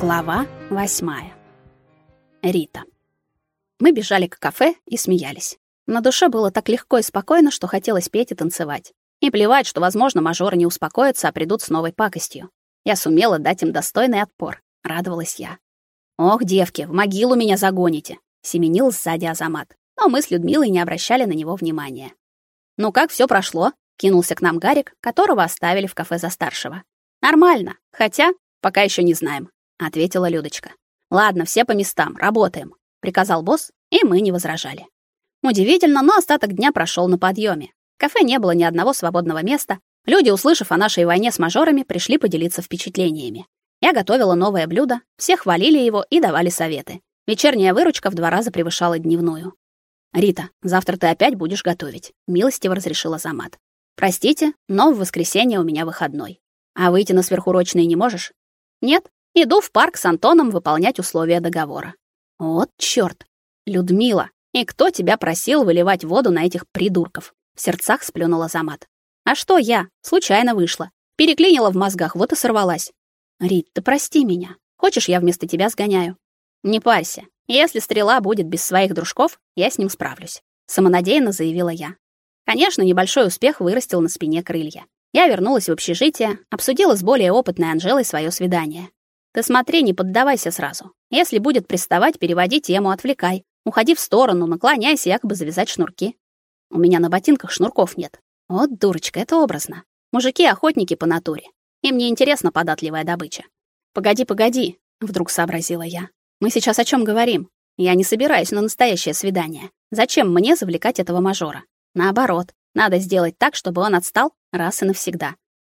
Глава восьмая. Рита. Мы бежали к кафе и смеялись. На душе было так легко и спокойно, что хотелось петь и танцевать. И плевать, что, возможно, мажоры не успокоятся, а придут с новой пакостью. Я сумела дать им достойный отпор, радовалась я. Ох, девки, в могилу меня загоните, семенил сзади Азамат. Но мы с Людмилой не обращали на него внимания. Ну как все прошло? кинулся к нам Гарик, которого оставили в кафе за старшего. Нормально, хотя пока еще не знаем, ответила Людочка. Ладно, все по местам, работаем, приказал босс, и мы не возражали. Удивительно, но остаток дня прошел на подъеме. В кафе не было ни одного свободного места. Люди, услышав о нашей войне с мажорами, пришли поделиться впечатлениями. Я готовила новое блюдо, все хвалили его и давали советы. Вечерняя выручка в два раза превышала дневную. Рита, завтра ты опять будешь готовить, милостиво разрешила Замат. Простите, но в воскресенье у меня выходной. А выйти на сверхурочные не можешь? Нет, иду в парк с Антоном выполнять условия договора. Вот чёрт. Людмила, и кто тебя просил выливать воду на этих придурков? В сердцах сплюнула Замат. А что я? Случайно вышла. Переклинила в мозгах, вот и сорвалась. Рит, ты прости меня. Хочешь, я вместо тебя сгоняю? Не парься. Если стрела будет без своих дружков, я с ним справлюсь, самонадеянно заявила я. Конечно, небольшой успех вырастил на спине крылья. Я вернулась в общежитие, обсудила с более опытной Анжелой свое свидание. Ты смотри, не поддавайся сразу. Если будет приставать, переводи тему, отвлекай. Уходи в сторону, наклоняйся, якобы завязать шнурки. У меня на ботинках шнурков нет. Вот дурочка, это образно. Мужики охотники по натуре. Им не интересна податливая добыча. Погоди, погоди, вдруг сообразила я. Мы сейчас о чем говорим? Я не собираюсь на настоящее свидание. Зачем мне завлекать этого мажора? Наоборот, надо сделать так, чтобы он отстал раз и навсегда.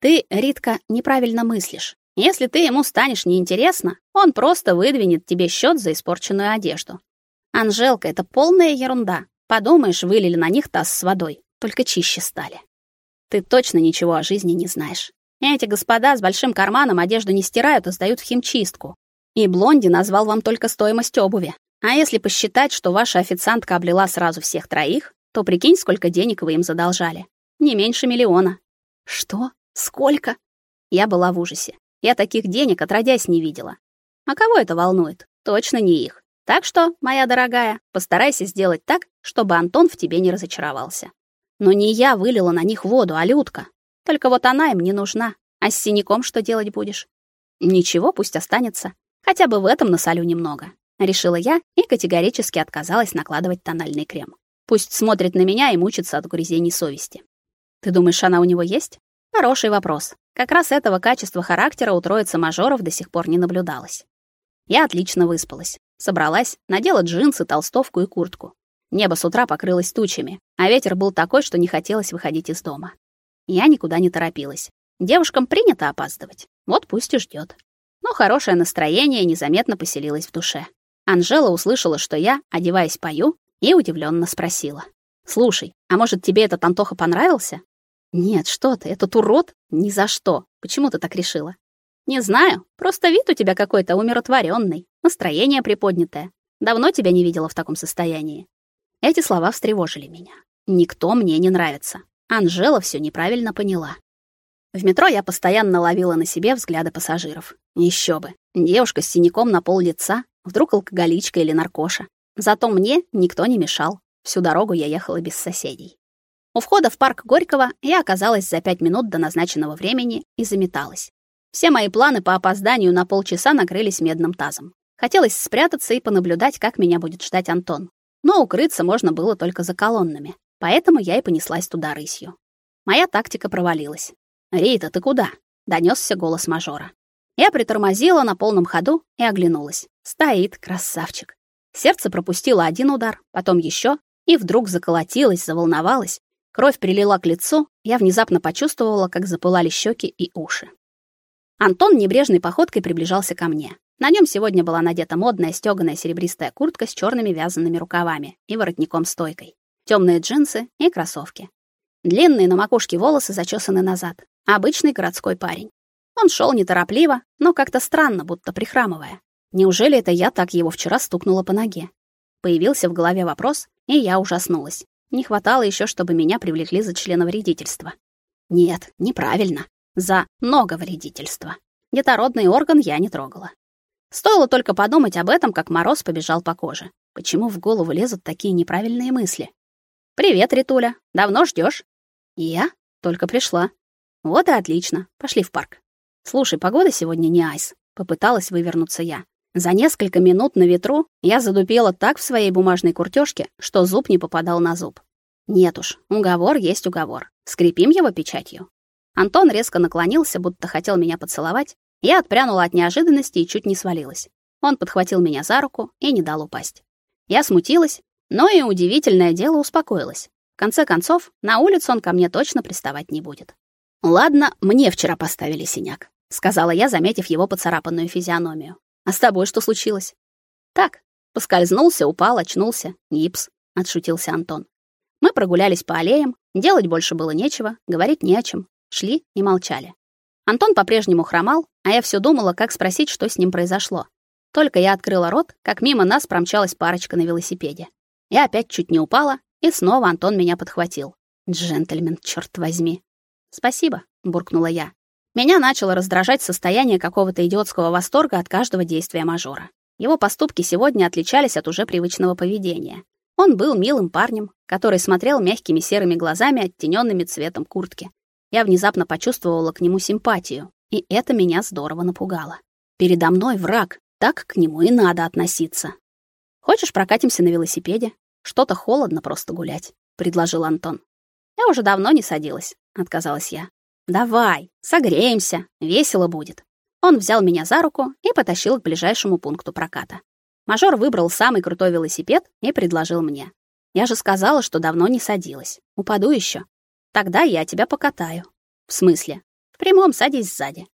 Ты, Ритка, неправильно мыслишь. Если ты ему станешь неинтересна, он просто выдвинет тебе счет за испорченную одежду. Анжелка, это полная ерунда. Подумаешь, вылили на них таз с водой, только чище стали. Ты точно ничего о жизни не знаешь. Эти господа с большим карманом одежду не стирают, а сдают в химчистку. И Блонди назвал вам только стоимость обуви. А если посчитать, что ваша официантка облила сразу всех троих, то прикинь, сколько денег вы им задолжали. Не меньше миллиона. Что? Сколько? Я была в ужасе. Я таких денег отродясь не видела. А кого это волнует? Точно не их. Так что, моя дорогая, постарайся сделать так, чтобы Антон в тебе не разочаровался. Но не я вылила на них воду, а Людка. Только вот она им не нужна. А с синяком что делать будешь? Ничего, пусть останется. Хотя бы в этом насолю немного. Решила я и категорически отказалась накладывать тональный крем. Пусть смотрит на меня и мучится от угрызений совести. Ты думаешь, она у него есть? Хороший вопрос. Как раз этого качества характера у троицы мажоров до сих пор не наблюдалось. Я отлично выспалась. Собралась, надела джинсы, толстовку и куртку. Небо с утра покрылось тучами, а ветер был такой, что не хотелось выходить из дома. Я никуда не торопилась. Девушкам принято опаздывать. Вот пусть и ждет. Но хорошее настроение незаметно поселилось в душе. Анжела услышала, что я, одеваясь, пою, и удивленно спросила: "Слушай, а может, тебе этот Антоха понравился?" "Нет, что ты, этот урод? Ни за что. Почему ты так решила?" "Не знаю, просто вид у тебя какой-то умиротворенный, настроение приподнятое. Давно тебя не видела в таком состоянии". Эти слова встревожили меня. Никто мне не нравится. Анжела все неправильно поняла. В метро я постоянно ловила на себе взгляды пассажиров. Еще бы. Девушка с синяком на пол лица, вдруг алкоголичка или наркоша. Зато мне никто не мешал. Всю дорогу я ехала без соседей. У входа в парк Горького я оказалась за пять минут до назначенного времени и заметалась. Все мои планы по опозданию на полчаса накрылись медным тазом. Хотелось спрятаться и понаблюдать, как меня будет ждать Антон. Но укрыться можно было только за колоннами, поэтому я и понеслась туда рысью. Моя тактика провалилась. «Рита, ты куда?» — донесся голос мажора. Я притормозила на полном ходу и оглянулась. Стоит красавчик. Сердце пропустило один удар, потом еще, и вдруг заколотилось, заволновалось. Кровь прилила к лицу, я внезапно почувствовала, как запылали щеки и уши. Антон небрежной походкой приближался ко мне. На нем сегодня была надета модная стёганая серебристая куртка с черными вязаными рукавами и воротником-стойкой, темные джинсы и кроссовки. Длинные на макушке волосы зачесаны назад. Обычный городской парень. Он шел неторопливо, но как-то странно, будто прихрамывая. Неужели это я так его вчера стукнула по ноге? Появился в голове вопрос, и я ужаснулась. Не хватало еще, чтобы меня привлекли за членовредительство. Нет, неправильно. За многовредительство. Детородный орган я не трогала. Стоило только подумать об этом, как мороз побежал по коже. Почему в голову лезут такие неправильные мысли? Привет, Ритуля. Давно ждешь? Я только пришла. Вот и отлично. Пошли в парк. Слушай, погода сегодня не айс. Попыталась вывернуться я. За несколько минут на ветру я задупела так в своей бумажной куртёжке, что зуб не попадал на зуб. Нет уж, уговор есть уговор. Скрепим его печатью. Антон резко наклонился, будто хотел меня поцеловать. Я отпрянула от неожиданности и чуть не свалилась. Он подхватил меня за руку и не дал упасть. Я смутилась, но и удивительное дело успокоилась. В конце концов, на улицу он ко мне точно приставать не будет. Ладно, мне вчера поставили синяк, сказала я, заметив его поцарапанную физиономию. А с тобой что случилось? Так, поскользнулся, упал, очнулся. Гипс, отшутился Антон. Мы прогулялись по аллеям, делать больше было нечего, говорить не о чем. Шли и молчали. Антон по-прежнему хромал, а я все думала, как спросить, что с ним произошло. Только я открыла рот, как мимо нас промчалась парочка на велосипеде. Я опять чуть не упала, и снова Антон меня подхватил. Джентльмен, черт возьми. Спасибо, буркнула я. Меня начало раздражать состояние какого-то идиотского восторга от каждого действия мажора. Его поступки сегодня отличались от уже привычного поведения. Он был милым парнем, который смотрел мягкими серыми глазами, оттененными цветом куртки. Я внезапно почувствовала к нему симпатию, и это меня здорово напугало. Передо мной враг, так к нему и надо относиться. Хочешь, прокатимся на велосипеде? Что-то холодно просто гулять, предложил Антон. Я уже давно не садилась, отказалась я. Давай, согреемся, весело будет. Он взял меня за руку и потащил к ближайшему пункту проката. Мажор выбрал самый крутой велосипед и предложил мне. Я же сказала, что давно не садилась. Упаду еще. Тогда я тебя покатаю. В смысле? В прямом садись сзади.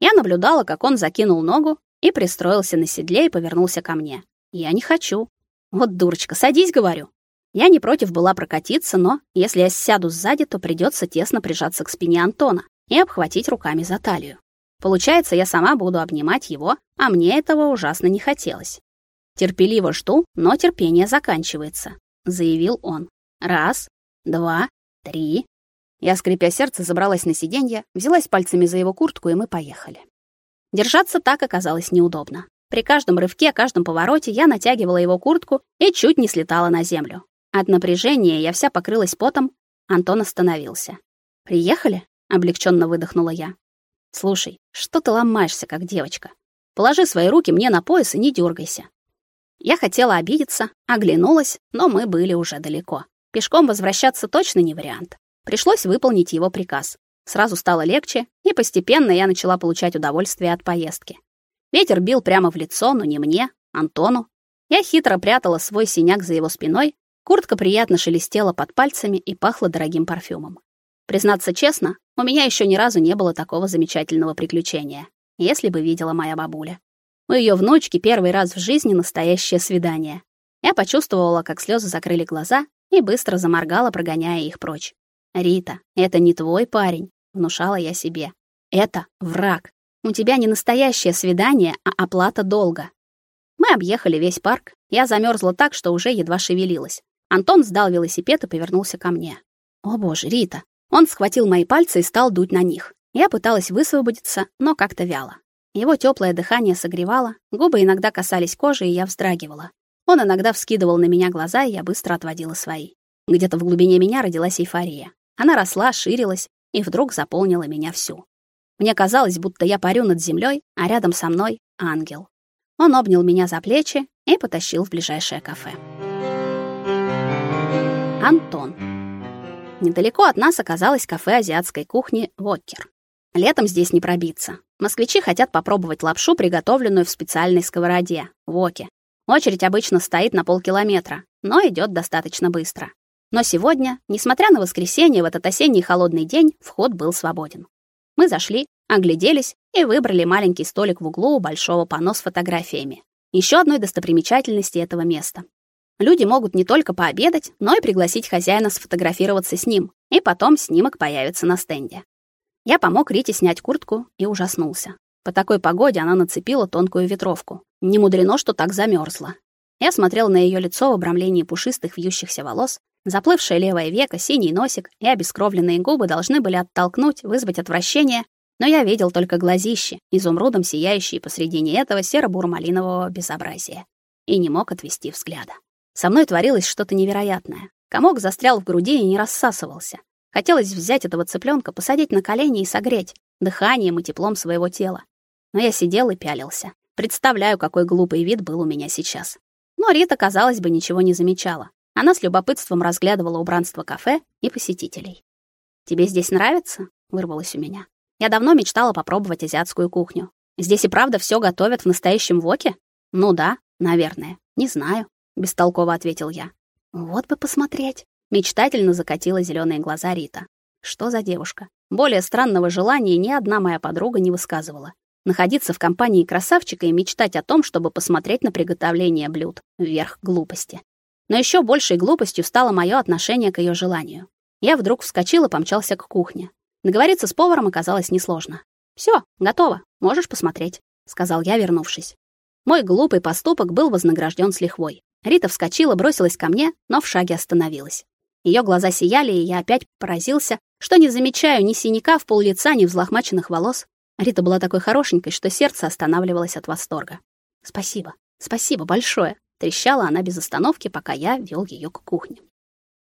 Я наблюдала, как он закинул ногу и пристроился на седле и повернулся ко мне. Я не хочу. Вот дурочка, садись, говорю. Я не против была прокатиться, но если я сяду сзади, то придется тесно прижаться к спине Антона и обхватить руками за талию. Получается, я сама буду обнимать его, а мне этого ужасно не хотелось. Терпеливо жду, но терпение заканчивается, заявил он. Раз, два, три. Я, скрипя сердце, забралась на сиденье, взялась пальцами за его куртку, и мы поехали. Держаться так оказалось неудобно. При каждом рывке, каждом повороте я натягивала его куртку и чуть не слетала на землю. От напряжения я вся покрылась потом. Антон остановился. «Приехали?» — облегченно выдохнула я. «Слушай, что ты ломаешься, как девочка? Положи свои руки мне на пояс и не дергайся». Я хотела обидеться, оглянулась, но мы были уже далеко. Пешком возвращаться точно не вариант. Пришлось выполнить его приказ. Сразу стало легче, и постепенно я начала получать удовольствие от поездки. Ветер бил прямо в лицо, но не мне, Антону. Я хитро прятала свой синяк за его спиной, Куртка приятно шелестела под пальцами и пахла дорогим парфюмом. Признаться честно, у меня еще ни разу не было такого замечательного приключения, если бы видела моя бабуля. У ее внучки первый раз в жизни настоящее свидание. Я почувствовала, как слезы закрыли глаза и быстро заморгала, прогоняя их прочь. «Рита, это не твой парень», — внушала я себе. «Это враг. У тебя не настоящее свидание, а оплата долга». Мы объехали весь парк. Я замерзла так, что уже едва шевелилась. Антон сдал велосипед и повернулся ко мне. О, боже, Рита. Он схватил мои пальцы и стал дуть на них. Я пыталась высвободиться, но как-то вяло. Его теплое дыхание согревало, губы иногда касались кожи, и я вздрагивала. Он иногда вскидывал на меня глаза, и я быстро отводила свои. Где-то в глубине меня родилась эйфория. Она росла, ширилась и вдруг заполнила меня всю. Мне казалось, будто я парю над землей, а рядом со мной ангел. Он обнял меня за плечи и потащил в ближайшее кафе. Антон. Недалеко от нас оказалось кафе азиатской кухни Вокер. Летом здесь не пробиться. Москвичи хотят попробовать лапшу, приготовленную в специальной сковороде Воке. Очередь обычно стоит на полкилометра, но идет достаточно быстро. Но сегодня, несмотря на воскресенье, в этот осенний холодный день вход был свободен. Мы зашли, огляделись и выбрали маленький столик в углу у большого панно с фотографиями. Еще одной достопримечательности этого места. Люди могут не только пообедать, но и пригласить хозяина сфотографироваться с ним, и потом снимок появится на стенде. Я помог Рите снять куртку и ужаснулся. По такой погоде она нацепила тонкую ветровку. Не мудрено, что так замерзла. Я смотрел на ее лицо в обрамлении пушистых вьющихся волос, заплывшее левое веко, синий носик и обескровленные губы должны были оттолкнуть, вызвать отвращение, Но я видел только глазищи, изумрудом сияющие посредине этого серо-бурмалинового безобразия, и не мог отвести взгляда. Со мной творилось что-то невероятное. Комок застрял в груди и не рассасывался. Хотелось взять этого цыпленка, посадить на колени и согреть дыханием и теплом своего тела. Но я сидел и пялился. Представляю, какой глупый вид был у меня сейчас. Но Рита, казалось бы, ничего не замечала. Она с любопытством разглядывала убранство кафе и посетителей. «Тебе здесь нравится?» — вырвалось у меня. Я давно мечтала попробовать азиатскую кухню. Здесь и правда все готовят в настоящем воке? Ну да, наверное. Не знаю, бестолково ответил я. Вот бы посмотреть. Мечтательно закатила зеленые глаза Рита. Что за девушка? Более странного желания ни одна моя подруга не высказывала. Находиться в компании красавчика и мечтать о том, чтобы посмотреть на приготовление блюд верх глупости. Но еще большей глупостью стало мое отношение к ее желанию. Я вдруг вскочил и помчался к кухне. Договориться с поваром оказалось несложно. Все, готово, можешь посмотреть», — сказал я, вернувшись. Мой глупый поступок был вознагражден с лихвой. Рита вскочила, бросилась ко мне, но в шаге остановилась. Ее глаза сияли, и я опять поразился, что не замечаю ни синяка в пол лица, ни взлохмаченных волос. Рита была такой хорошенькой, что сердце останавливалось от восторга. «Спасибо, спасибо большое», — трещала она без остановки, пока я вел ее к кухне.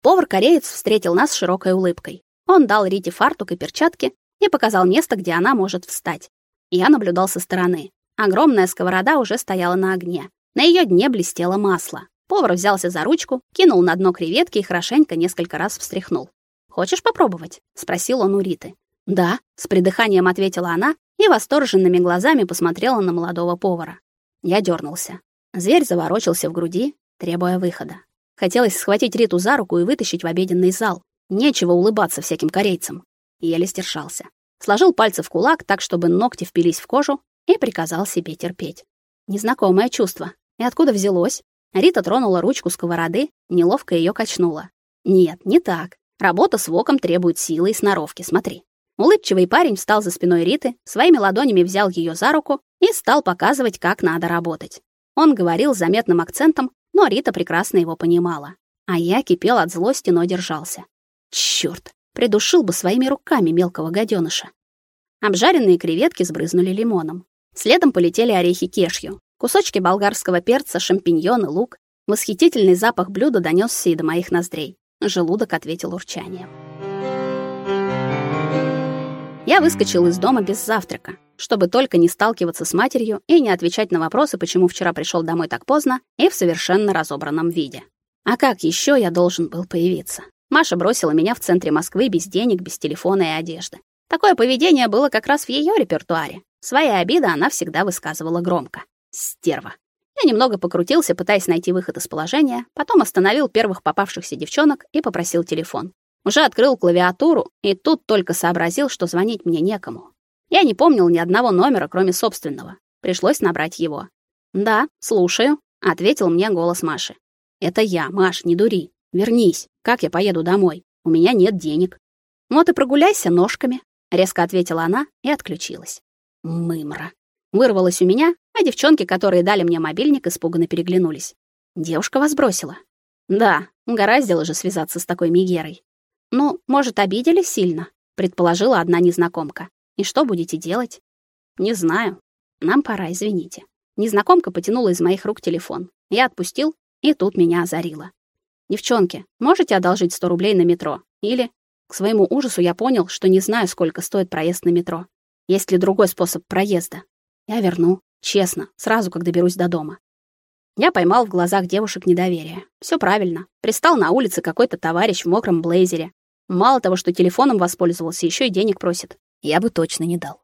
Повар-кореец встретил нас широкой улыбкой. Он дал Рите фартук и перчатки и показал место, где она может встать. Я наблюдал со стороны. Огромная сковорода уже стояла на огне. На ее дне блестело масло. Повар взялся за ручку, кинул на дно креветки и хорошенько несколько раз встряхнул. «Хочешь попробовать?» — спросил он у Риты. «Да», — с придыханием ответила она и восторженными глазами посмотрела на молодого повара. Я дернулся. Зверь заворочился в груди, требуя выхода. Хотелось схватить Риту за руку и вытащить в обеденный зал. Нечего улыбаться всяким корейцам. Еле сдержался. Сложил пальцы в кулак так, чтобы ногти впились в кожу, и приказал себе терпеть. Незнакомое чувство. И откуда взялось? Рита тронула ручку сковороды, неловко ее качнула. Нет, не так. Работа с воком требует силы и сноровки, смотри. Улыбчивый парень встал за спиной Риты, своими ладонями взял ее за руку и стал показывать, как надо работать. Он говорил с заметным акцентом, но Рита прекрасно его понимала. А я кипел от злости, но держался. Чёрт, придушил бы своими руками мелкого гаденыша. Обжаренные креветки сбрызнули лимоном. Следом полетели орехи кешью, кусочки болгарского перца, шампиньоны, лук. Восхитительный запах блюда донёсся и до моих ноздрей. Желудок ответил урчанием. Я выскочил из дома без завтрака, чтобы только не сталкиваться с матерью и не отвечать на вопросы, почему вчера пришел домой так поздно и в совершенно разобранном виде. А как еще я должен был появиться? Маша бросила меня в центре Москвы без денег, без телефона и одежды. Такое поведение было как раз в ее репертуаре. Свои обиды она всегда высказывала громко. Стерва. Я немного покрутился, пытаясь найти выход из положения, потом остановил первых попавшихся девчонок и попросил телефон. Уже открыл клавиатуру и тут только сообразил, что звонить мне некому. Я не помнил ни одного номера, кроме собственного. Пришлось набрать его. "Да, слушаю", ответил мне голос Маши. "Это я, Маш, не дури. Вернись. Как я поеду домой? У меня нет денег". "Вот и прогуляйся ножками", резко ответила она и отключилась. Мымра. Вырвалось у меня, а девчонки, которые дали мне мобильник, испуганно переглянулись. Девушка вас бросила. Да, угораздило же связаться с такой мигерой. Ну, может, обидели сильно, предположила одна незнакомка. И что будете делать? Не знаю. Нам пора, извините. Незнакомка потянула из моих рук телефон. Я отпустил, и тут меня озарило. Девчонки, можете одолжить 100 рублей на метро? Или к своему ужасу я понял, что не знаю, сколько стоит проезд на метро. Есть ли другой способ проезда? Я верну, честно, сразу, как доберусь до дома. Я поймал в глазах девушек недоверие. Все правильно. Пристал на улице какой-то товарищ в мокром блейзере. Мало того, что телефоном воспользовался, еще и денег просит. Я бы точно не дал.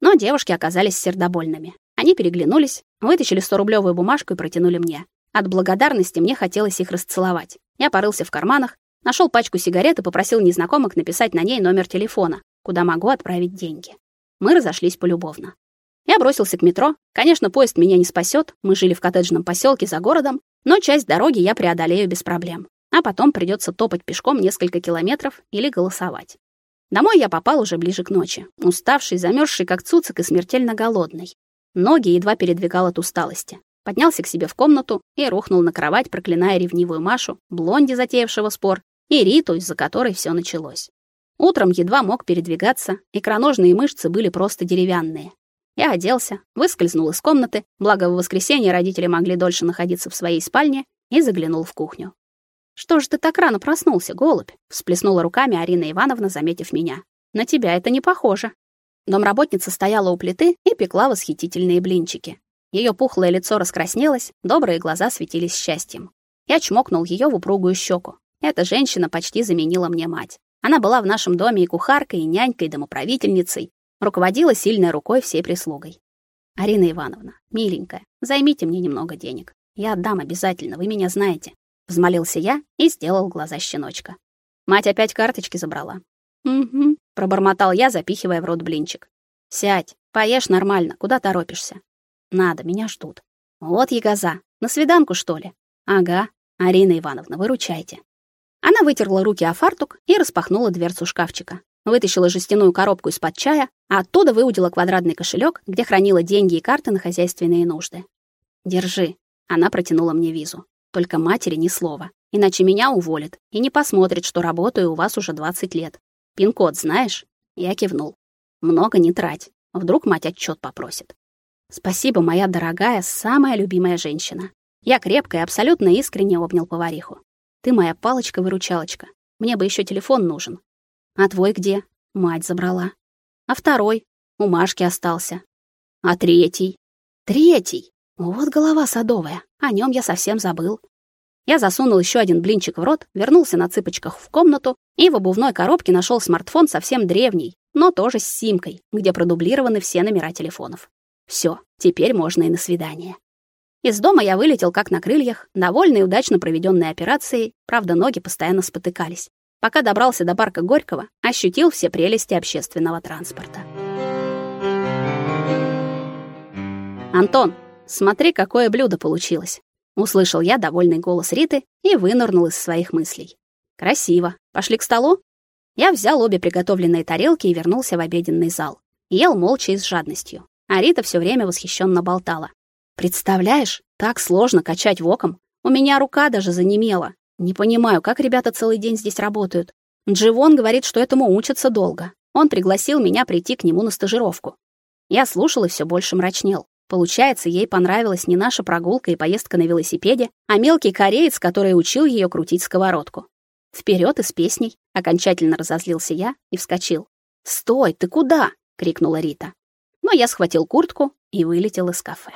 Но девушки оказались сердобольными. Они переглянулись, вытащили 100-рублевую бумажку и протянули мне. От благодарности мне хотелось их расцеловать. Я порылся в карманах, нашел пачку сигарет и попросил незнакомых написать на ней номер телефона, куда могу отправить деньги. Мы разошлись полюбовно. Я бросился к метро. Конечно, поезд меня не спасет. Мы жили в коттеджном поселке за городом, но часть дороги я преодолею без проблем. А потом придется топать пешком несколько километров или голосовать. Домой я попал уже ближе к ночи, уставший, замерзший как цуцик и смертельно голодный. Ноги едва передвигал от усталости. Поднялся к себе в комнату и рухнул на кровать, проклиная ревнивую Машу, блонди, затеявшего спор, и Риту, из-за которой все началось. Утром едва мог передвигаться, икроножные мышцы были просто деревянные. Я оделся, выскользнул из комнаты, благо в воскресенье родители могли дольше находиться в своей спальне, и заглянул в кухню. «Что же ты так рано проснулся, голубь?» — всплеснула руками Арина Ивановна, заметив меня. «На тебя это не похоже». Домработница стояла у плиты и пекла восхитительные блинчики. Ее пухлое лицо раскраснелось, добрые глаза светились счастьем. Я чмокнул ее в упругую щеку. Эта женщина почти заменила мне мать. Она была в нашем доме и кухаркой, и нянькой, и домоправительницей, руководила сильной рукой всей прислугой. Арина Ивановна, миленькая, займите мне немного денег. Я отдам обязательно, вы меня знаете, взмолился я и сделал глаза щеночка. Мать опять карточки забрала. Угу, пробормотал я, запихивая в рот блинчик. Сядь, поешь нормально, куда торопишься? Надо, меня ждут. Вот ягоза. На свиданку, что ли? Ага. Арина Ивановна, выручайте. Она вытерла руки о фартук и распахнула дверцу шкафчика. Вытащила жестяную коробку из-под чая, а оттуда выудила квадратный кошелек, где хранила деньги и карты на хозяйственные нужды. Держи. Она протянула мне визу. Только матери ни слова, иначе меня уволят и не посмотрят, что работаю у вас уже 20 лет. Пин-код знаешь? Я кивнул. Много не трать. Вдруг мать отчет попросит. Спасибо, моя дорогая, самая любимая женщина. Я крепко и абсолютно искренне обнял повариху. Ты моя палочка-выручалочка. Мне бы еще телефон нужен. А твой где? Мать забрала. А второй? У Машки остался. А третий? Третий? Вот голова садовая. О нем я совсем забыл. Я засунул еще один блинчик в рот, вернулся на цыпочках в комнату и в обувной коробке нашел смартфон совсем древний, но тоже с симкой, где продублированы все номера телефонов. Все, теперь можно и на свидание. Из дома я вылетел как на крыльях, довольный удачно проведенной операцией, правда, ноги постоянно спотыкались. Пока добрался до парка Горького, ощутил все прелести общественного транспорта. «Антон, смотри, какое блюдо получилось!» Услышал я довольный голос Риты и вынырнул из своих мыслей. «Красиво. Пошли к столу?» Я взял обе приготовленные тарелки и вернулся в обеденный зал. Ел молча и с жадностью. А Рита все время восхищенно болтала. «Представляешь, так сложно качать воком. У меня рука даже занемела. Не понимаю, как ребята целый день здесь работают. Дживон говорит, что этому учатся долго. Он пригласил меня прийти к нему на стажировку. Я слушал и все больше мрачнел. Получается, ей понравилась не наша прогулка и поездка на велосипеде, а мелкий кореец, который учил ее крутить сковородку. Вперед и с песней, окончательно разозлился я и вскочил. "Стой, ты куда?" крикнула Рита но я схватил куртку и вылетел из кафе.